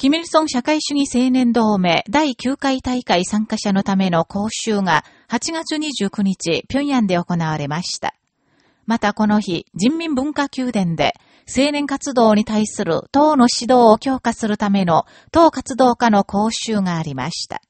キミルソン社会主義青年同盟第9回大会参加者のための講習が8月29日、平壌で行われました。またこの日、人民文化宮殿で青年活動に対する党の指導を強化するための党活動家の講習がありました。